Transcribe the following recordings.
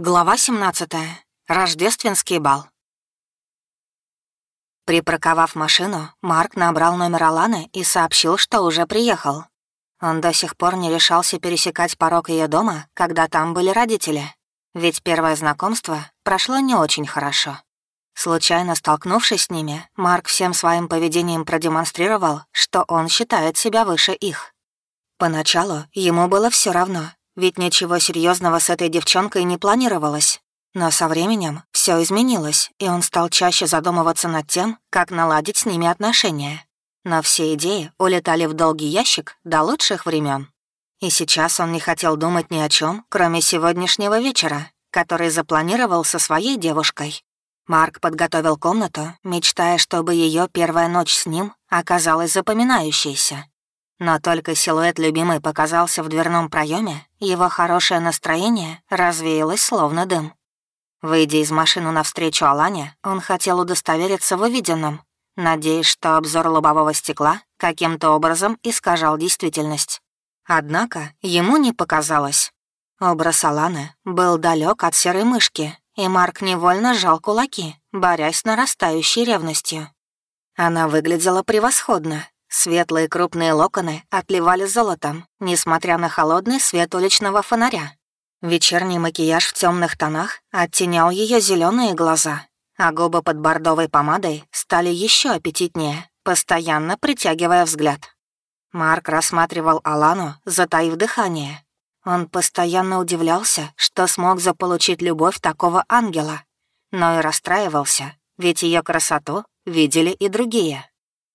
Глава 17. Рождественский бал. Припарковав машину, Марк набрал номер Аланы и сообщил, что уже приехал. Он до сих пор не решался пересекать порог ее дома, когда там были родители. Ведь первое знакомство прошло не очень хорошо. Случайно столкнувшись с ними, Марк всем своим поведением продемонстрировал, что он считает себя выше их. Поначалу ему было все равно, ведь ничего серьезного с этой девчонкой не планировалось. Но со временем все изменилось, и он стал чаще задумываться над тем, как наладить с ними отношения. Но все идеи улетали в долгий ящик до лучших времен. И сейчас он не хотел думать ни о чем, кроме сегодняшнего вечера, который запланировал со своей девушкой. Марк подготовил комнату, мечтая, чтобы ее первая ночь с ним оказалась запоминающейся. Но только силуэт любимой показался в дверном проеме, его хорошее настроение развеялось словно дым. Выйдя из машины навстречу Алане, он хотел удостовериться в увиденном, надеясь, что обзор лобового стекла каким-то образом искажал действительность. Однако ему не показалось. Образ Аланы был далек от серой мышки, и Марк невольно сжал кулаки, борясь с нарастающей ревностью. Она выглядела превосходно, Светлые крупные локоны отливали золотом, несмотря на холодный свет уличного фонаря. Вечерний макияж в темных тонах оттенял ее зеленые глаза, а губы под бордовой помадой стали еще аппетитнее, постоянно притягивая взгляд. Марк рассматривал Алану, затаив дыхание. Он постоянно удивлялся, что смог заполучить любовь такого ангела, но и расстраивался, ведь ее красоту видели и другие.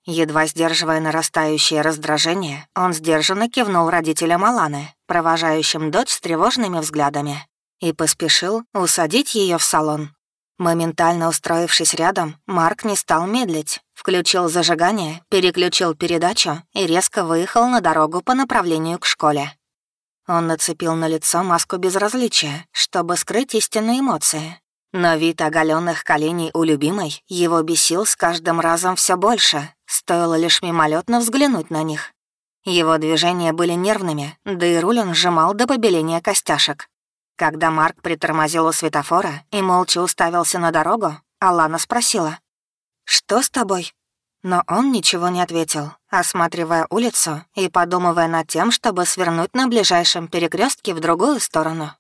Едва сдерживая нарастающее раздражение, он сдержанно кивнул родителям Аланы, провожающим дочь с тревожными взглядами, и поспешил усадить ее в салон. Моментально устроившись рядом, Марк не стал медлить, включил зажигание, переключил передачу и резко выехал на дорогу по направлению к школе. Он нацепил на лицо маску безразличия, чтобы скрыть истинные эмоции. Но вид оголенных коленей у любимой его бесил с каждым разом все больше, Стоило лишь мимолетно взглянуть на них. Его движения были нервными, да и руль он сжимал до побеления костяшек. Когда Марк притормозил у светофора и молча уставился на дорогу, Алана спросила. «Что с тобой?» Но он ничего не ответил, осматривая улицу и подумывая над тем, чтобы свернуть на ближайшем перекрестке в другую сторону.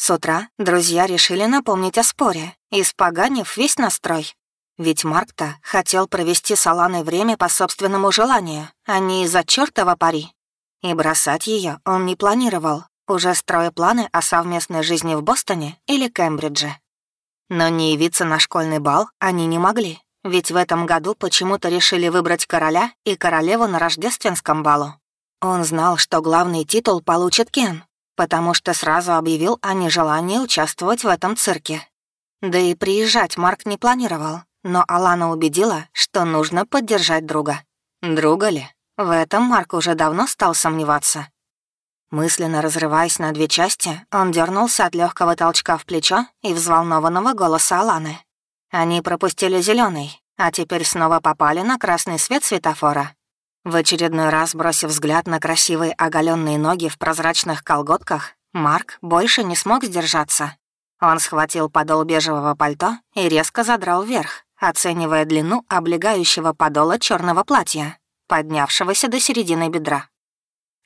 С утра друзья решили напомнить о споре, испоганив весь настрой. Ведь Марк-то хотел провести с Аланой время по собственному желанию, а не из-за чёртова пари. И бросать ее он не планировал, уже строя планы о совместной жизни в Бостоне или Кембридже. Но не явиться на школьный бал они не могли, ведь в этом году почему-то решили выбрать короля и королеву на рождественском балу. Он знал, что главный титул получит Кен, потому что сразу объявил о нежелании участвовать в этом цирке. Да и приезжать Марк не планировал, но Алана убедила, что нужно поддержать друга. Друга ли? В этом Марк уже давно стал сомневаться. Мысленно разрываясь на две части, он дернулся от легкого толчка в плечо и взволнованного голоса Аланы. Они пропустили зеленый, а теперь снова попали на красный свет светофора. В очередной раз, бросив взгляд на красивые оголенные ноги в прозрачных колготках, Марк больше не смог сдержаться. Он схватил подол бежевого пальто и резко задрал вверх, оценивая длину облегающего подола черного платья, поднявшегося до середины бедра.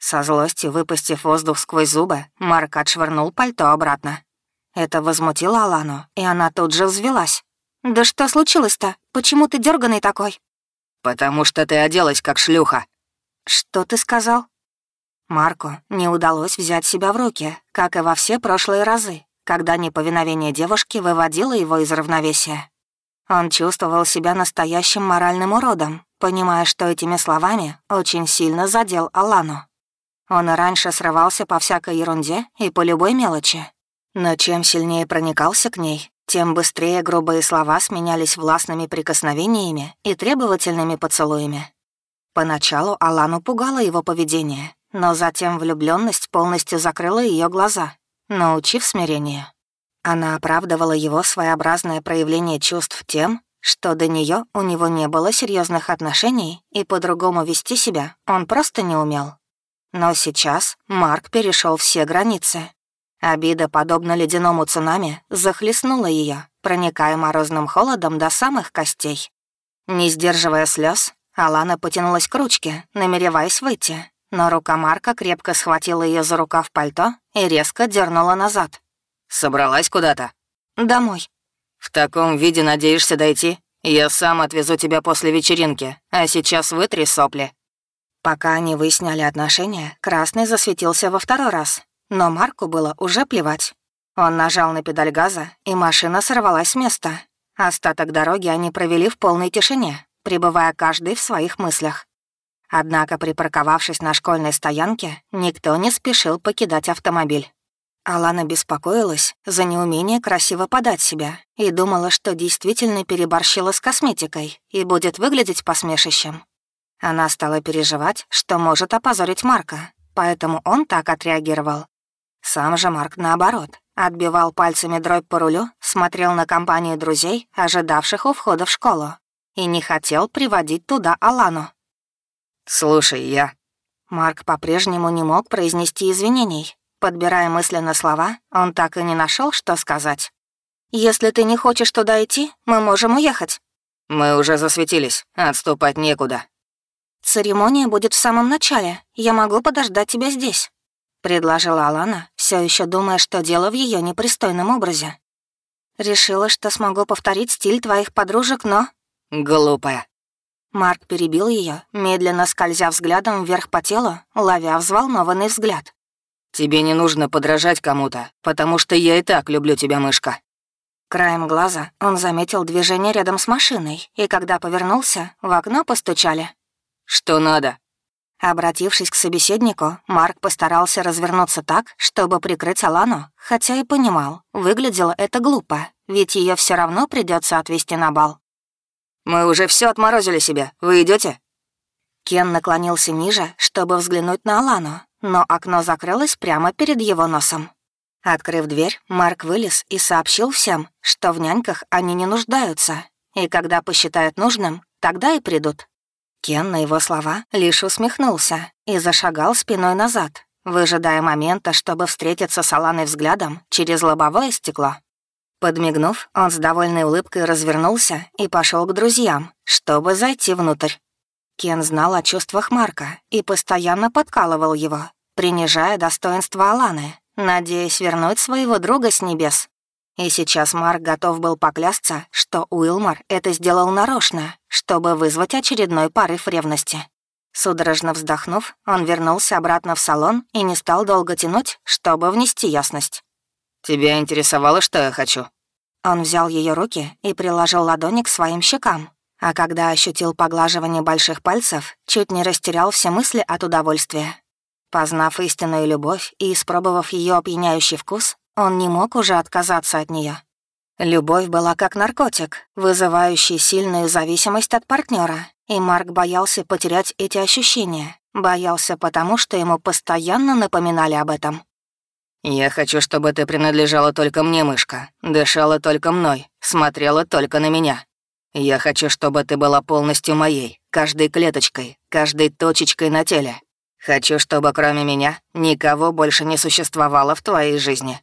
Со злостью выпустив воздух сквозь зубы, Марк отшвырнул пальто обратно. Это возмутило Алану, и она тут же взвелась. «Да что случилось-то? Почему ты дерганый такой?» «Потому что ты оделась как шлюха». «Что ты сказал?» Марку не удалось взять себя в руки, как и во все прошлые разы, когда неповиновение девушки выводило его из равновесия. Он чувствовал себя настоящим моральным уродом, понимая, что этими словами очень сильно задел Алану. Он и раньше срывался по всякой ерунде и по любой мелочи. Но чем сильнее проникался к ней, тем быстрее грубые слова сменялись властными прикосновениями и требовательными поцелуями. Поначалу Алану пугало его поведение, но затем влюбленность полностью закрыла ее глаза, научив смирению. Она оправдывала его своеобразное проявление чувств тем, что до нее у него не было серьезных отношений, и по-другому вести себя он просто не умел. Но сейчас Марк перешел все границы. Обида, подобно ледяному цунами, захлестнула ее, проникая морозным холодом до самых костей. Не сдерживая слез, Алана потянулась к ручке, намереваясь выйти, но рука Марка крепко схватила ее за рукав пальто и резко дернула назад. «Собралась куда-то?» «Домой». «В таком виде надеешься дойти? Я сам отвезу тебя после вечеринки, а сейчас вытри сопли». Пока они выясняли отношения, Красный засветился во второй раз, но Марку было уже плевать. Он нажал на педаль газа, и машина сорвалась с места. Остаток дороги они провели в полной тишине, пребывая каждый в своих мыслях. Однако, припарковавшись на школьной стоянке, никто не спешил покидать автомобиль. Алана беспокоилась за неумение красиво подать себя и думала, что действительно переборщила с косметикой и будет выглядеть посмешищем. Она стала переживать, что может опозорить Марка, поэтому он так отреагировал. Сам же Марк, наоборот, отбивал пальцами дробь по рулю, смотрел на компанию друзей, ожидавших у входа в школу, и не хотел приводить туда Алану. «Слушай, я...» Марк по-прежнему не мог произнести извинений. Подбирая мысленно слова, он так и не нашел, что сказать. «Если ты не хочешь туда идти, мы можем уехать». «Мы уже засветились, отступать некуда», «Церемония будет в самом начале. Я могу подождать тебя здесь», — предложила Алана, все еще думая, что дело в ее непристойном образе. «Решила, что смогу повторить стиль твоих подружек, но...» «Глупая». Марк перебил ее, медленно скользя взглядом вверх по телу, ловя взволнованный взгляд. «Тебе не нужно подражать кому-то, потому что я и так люблю тебя, мышка». Краем глаза он заметил движение рядом с машиной, и когда повернулся, в окно постучали. «Что надо?» Обратившись к собеседнику, Марк постарался развернуться так, чтобы прикрыть Алану, хотя и понимал, выглядело это глупо, ведь ее все равно придется отвезти на бал. «Мы уже все отморозили себе. Вы идете? Кен наклонился ниже, чтобы взглянуть на Алану, но окно закрылось прямо перед его носом. Открыв дверь, Марк вылез и сообщил всем, что в няньках они не нуждаются, и когда посчитают нужным, тогда и придут. Кен на его слова лишь усмехнулся и зашагал спиной назад, выжидая момента, чтобы встретиться с Аланой взглядом через лобовое стекло. Подмигнув, он с довольной улыбкой развернулся и пошел к друзьям, чтобы зайти внутрь. Кен знал о чувствах Марка и постоянно подкалывал его, принижая достоинство Аланы, надеясь вернуть своего друга с небес. И сейчас Марк готов был поклясться, что Уилмор это сделал нарочно, чтобы вызвать очередной порыв ревности. Судорожно вздохнув, он вернулся обратно в салон и не стал долго тянуть, чтобы внести ясность. «Тебя интересовало, что я хочу?» Он взял ее руки и приложил ладони к своим щекам, а когда ощутил поглаживание больших пальцев, чуть не растерял все мысли от удовольствия. Познав истинную любовь и испробовав ее опьяняющий вкус, он не мог уже отказаться от нее. Любовь была как наркотик, вызывающий сильную зависимость от партнера, и Марк боялся потерять эти ощущения. Боялся потому, что ему постоянно напоминали об этом. «Я хочу, чтобы ты принадлежала только мне, мышка, дышала только мной, смотрела только на меня. Я хочу, чтобы ты была полностью моей, каждой клеточкой, каждой точечкой на теле. Хочу, чтобы кроме меня никого больше не существовало в твоей жизни.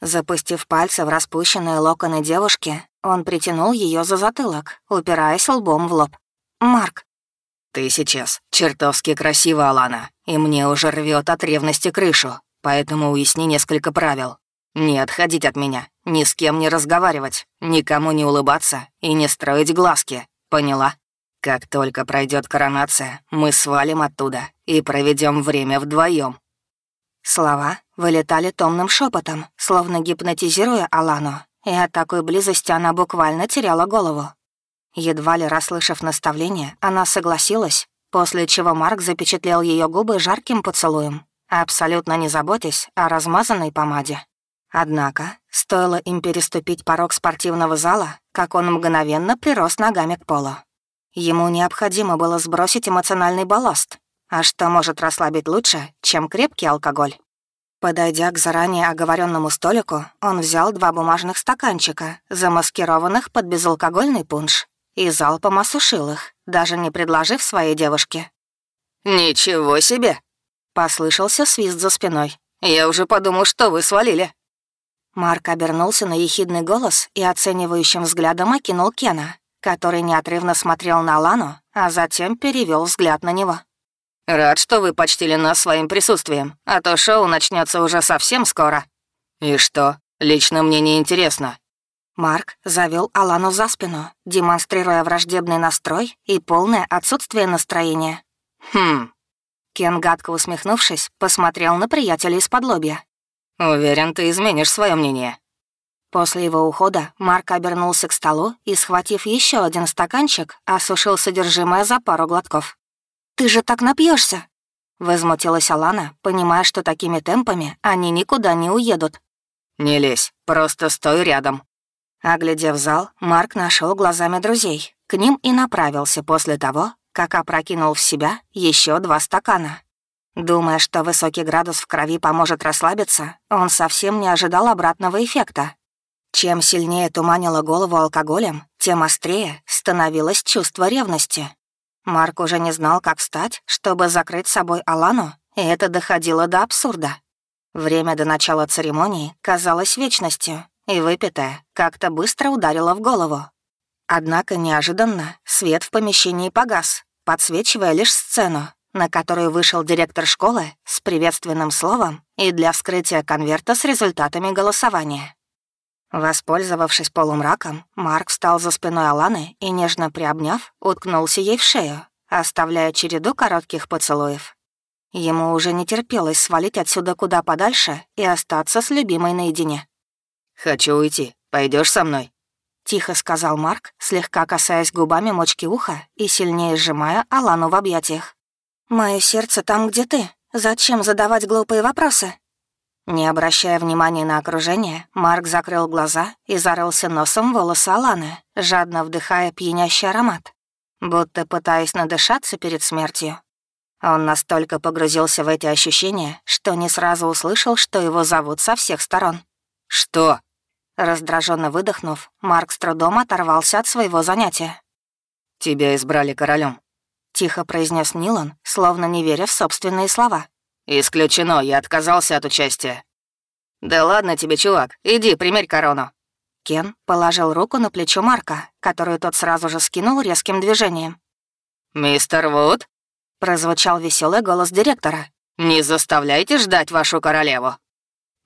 Запустив пальцы в распущенные локоны девушки, он притянул ее за затылок, упираясь лбом в лоб. «Марк». «Ты сейчас чертовски красива, Алана, и мне уже рвет от ревности крышу, поэтому уясни несколько правил. Не отходить от меня, ни с кем не разговаривать, никому не улыбаться и не строить глазки, поняла? Как только пройдет коронация, мы свалим оттуда и проведем время вдвоем. Слова вылетали томным шепотом, словно гипнотизируя Алану, и от такой близости она буквально теряла голову. Едва ли расслышав наставление, она согласилась, после чего Марк запечатлел ее губы жарким поцелуем, абсолютно не заботясь о размазанной помаде. Однако, стоило им переступить порог спортивного зала, как он мгновенно прирос ногами к полу. Ему необходимо было сбросить эмоциональный балласт, а что может расслабить лучше, чем крепкий алкоголь? Подойдя к заранее оговоренному столику, он взял два бумажных стаканчика, замаскированных под безалкогольный пунш, и залпом осушил их, даже не предложив своей девушке. «Ничего себе!» — послышался свист за спиной. Я уже подумал, что вы свалили». Марк обернулся на ехидный голос и оценивающим взглядом окинул Кена, который неотрывно смотрел на Лану, а затем перевел взгляд на него. «Рад, что вы почтили нас своим присутствием, а то шоу начнется уже совсем скоро». «И что? Лично мне не интересно». Марк завел Алану за спину, демонстрируя враждебный настрой и полное отсутствие настроения. «Хм». Кен, гадко усмехнувшись, посмотрел на приятеля из-под лобья. «Уверен, ты изменишь свое мнение». После его ухода Марк обернулся к столу и, схватив еще один стаканчик, осушил содержимое за пару глотков. «Ты же так напьешься! Возмутилась Алана, понимая, что такими темпами они никуда не уедут. «Не лезь, просто стой рядом». Оглядев зал, Марк нашел глазами друзей. К ним и направился после того, как опрокинул в себя еще два стакана. Думая, что высокий градус в крови поможет расслабиться, он совсем не ожидал обратного эффекта. Чем сильнее туманило голову алкоголем, тем острее становилось чувство ревности. Марк уже не знал, как встать, чтобы закрыть собой Алану, и это доходило до абсурда. Время до начала церемонии казалось вечностью, и выпитое как-то быстро ударило в голову. Однако неожиданно свет в помещении погас, подсвечивая лишь сцену, на которую вышел директор школы с приветственным словом и для вскрытия конверта с результатами голосования. Воспользовавшись полумраком, Марк встал за спиной Аланы и, нежно приобняв, уткнулся ей в шею, оставляя череду коротких поцелуев. Ему уже не терпелось свалить отсюда куда подальше и остаться с любимой наедине. «Хочу уйти. Пойдешь со мной?» — тихо сказал Марк, слегка касаясь губами мочки уха и сильнее сжимая Алану в объятиях. «Мое сердце там, где ты. Зачем задавать глупые вопросы?» Не обращая внимания на окружение, Марк закрыл глаза и зарылся носом в волосы Аланы, жадно вдыхая пьянящий аромат, будто пытаясь надышаться перед смертью. Он настолько погрузился в эти ощущения, что не сразу услышал, что его зовут со всех сторон. «Что?» Раздраженно выдохнув, Марк с трудом оторвался от своего занятия. «Тебя избрали королем, тихо произнес Нилан, словно не веря в собственные слова. «Исключено, я отказался от участия». «Да ладно тебе, чувак, иди, примерь корону». Кен положил руку на плечо Марка, которую тот сразу же скинул резким движением. «Мистер Вуд?» — прозвучал веселый голос директора. «Не заставляйте ждать вашу королеву».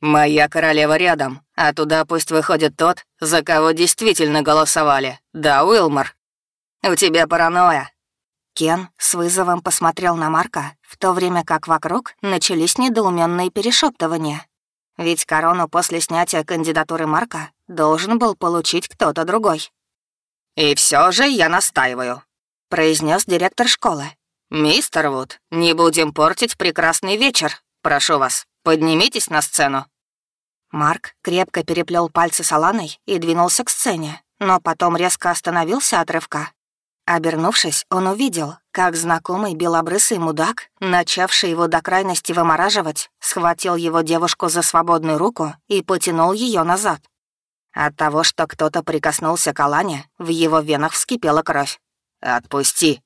«Моя королева рядом, а туда пусть выходит тот, за кого действительно голосовали. Да, Уилмор?» «У тебя паранойя», Кен с вызовом посмотрел на Марка, в то время как вокруг начались недоуменные перешептывания. Ведь корону после снятия кандидатуры Марка должен был получить кто-то другой. «И все же я настаиваю», — произнес директор школы. «Мистер Вуд, не будем портить прекрасный вечер. Прошу вас, поднимитесь на сцену». Марк крепко переплел пальцы с Аланой и двинулся к сцене, но потом резко остановился от рывка Обернувшись, он увидел, как знакомый белобрысый мудак, начавший его до крайности вымораживать, схватил его девушку за свободную руку и потянул ее назад. От того, что кто-то прикоснулся к Алане, в его венах вскипела кровь. «Отпусти!»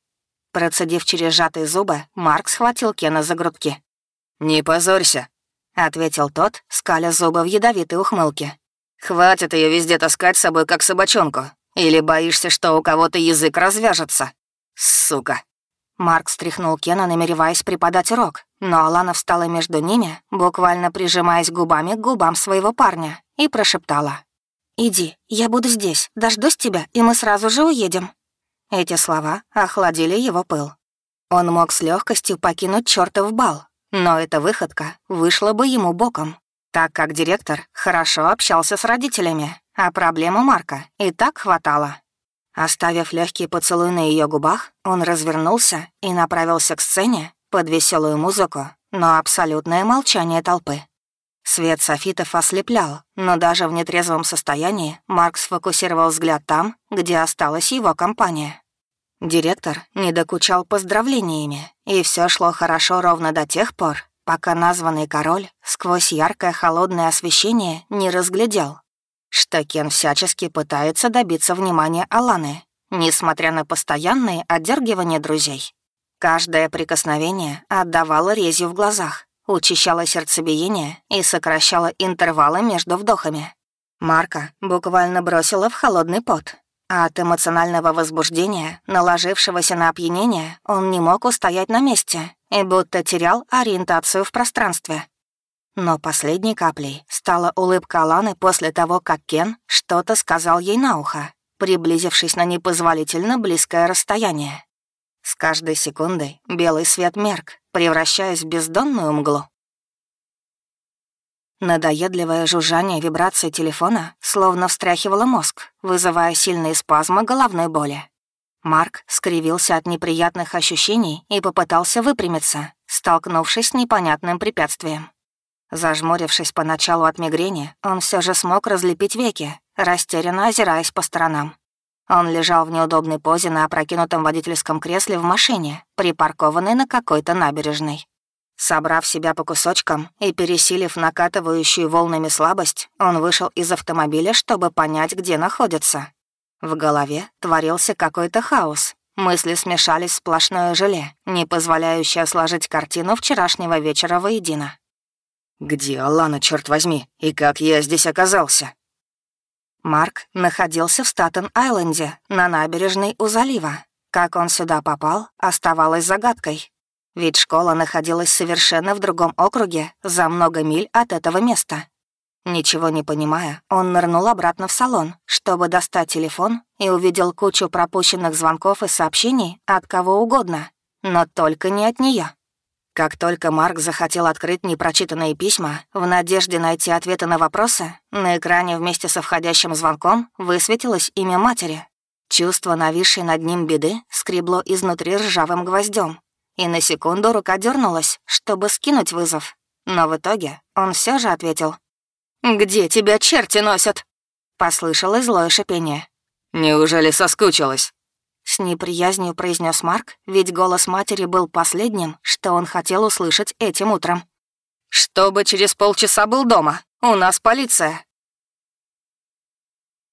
Процедив через сжатые зубы, Марк схватил Кена за грудки. «Не позорься», — ответил тот, скаля зубы в ядовитой ухмылке. «Хватит ее везде таскать с собой, как собачонку. Или боишься, что у кого-то язык развяжется? Сука!» Марк встряхнул Кена, намереваясь преподать урок, но Алана встала между ними, буквально прижимаясь губами к губам своего парня, и прошептала. «Иди, я буду здесь, дождусь тебя, и мы сразу же уедем». Эти слова охладили его пыл. Он мог с легкостью покинуть чертов бал, но эта выходка вышла бы ему боком, так как директор хорошо общался с родителями, а проблему Марка и так хватало. Оставив легкий поцелуй на ее губах, он развернулся и направился к сцене под веселую музыку, но абсолютное молчание толпы. Свет софитов ослеплял, но даже в нетрезвом состоянии Марк сфокусировал взгляд там, где осталась его компания. Директор не докучал поздравлениями, и все шло хорошо ровно до тех пор, пока названный король сквозь яркое холодное освещение не разглядел, что Кен всячески пытается добиться внимания Аланы, несмотря на постоянные отдергивания друзей. Каждое прикосновение отдавало резью в глазах, учащало сердцебиение и сокращало интервалы между вдохами. Марка буквально бросила в холодный пот. А от эмоционального возбуждения, наложившегося на опьянение, он не мог устоять на месте и будто терял ориентацию в пространстве. Но последней каплей стала улыбка Аланы после того, как Кен что-то сказал ей на ухо, приблизившись на непозволительно близкое расстояние. С каждой секундой белый свет мерк, превращаясь в бездонную мглу. Надоедливое жужжание вибрации телефона словно встряхивало мозг, вызывая сильные спазмы головной боли. Марк скривился от неприятных ощущений и попытался выпрямиться, столкнувшись с непонятным препятствием. Зажмурившись поначалу от мигрени, он все же смог разлепить веки, растерянно озираясь по сторонам. Он лежал в неудобной позе на опрокинутом водительском кресле в машине, припаркованной на какой-то набережной. Собрав себя по кусочкам и пересилив накатывающую волнами слабость, он вышел из автомобиля, чтобы понять, где находится. В голове творился какой-то хаос. Мысли смешались в сплошное желе, не позволяющее сложить картину вчерашнего вечера воедино. «Где Алана, черт возьми, и как я здесь оказался?» Марк находился в Статен-Айленде, на набережной у залива. Как он сюда попал, оставалось загадкой. Ведь школа находилась совершенно в другом округе, за много миль от этого места. Ничего не понимая, он нырнул обратно в салон, чтобы достать телефон, и увидел кучу пропущенных звонков и сообщений от кого угодно, но только не от нее. Как только Марк захотел открыть непрочитанные письма, в надежде найти ответы на вопросы, на экране вместе со входящим звонком высветилось имя матери. Чувство нависшей над ним беды скребло изнутри ржавым гвоздем, и на секунду рука дернулась, чтобы скинуть вызов. Но в итоге он все же ответил. «Где тебя черти носят?» Послышалось злое шипение. «Неужели соскучилась?» С неприязнью произнес Марк, ведь голос матери был последним, что он хотел услышать этим утром. «Чтобы через полчаса был дома. У нас полиция.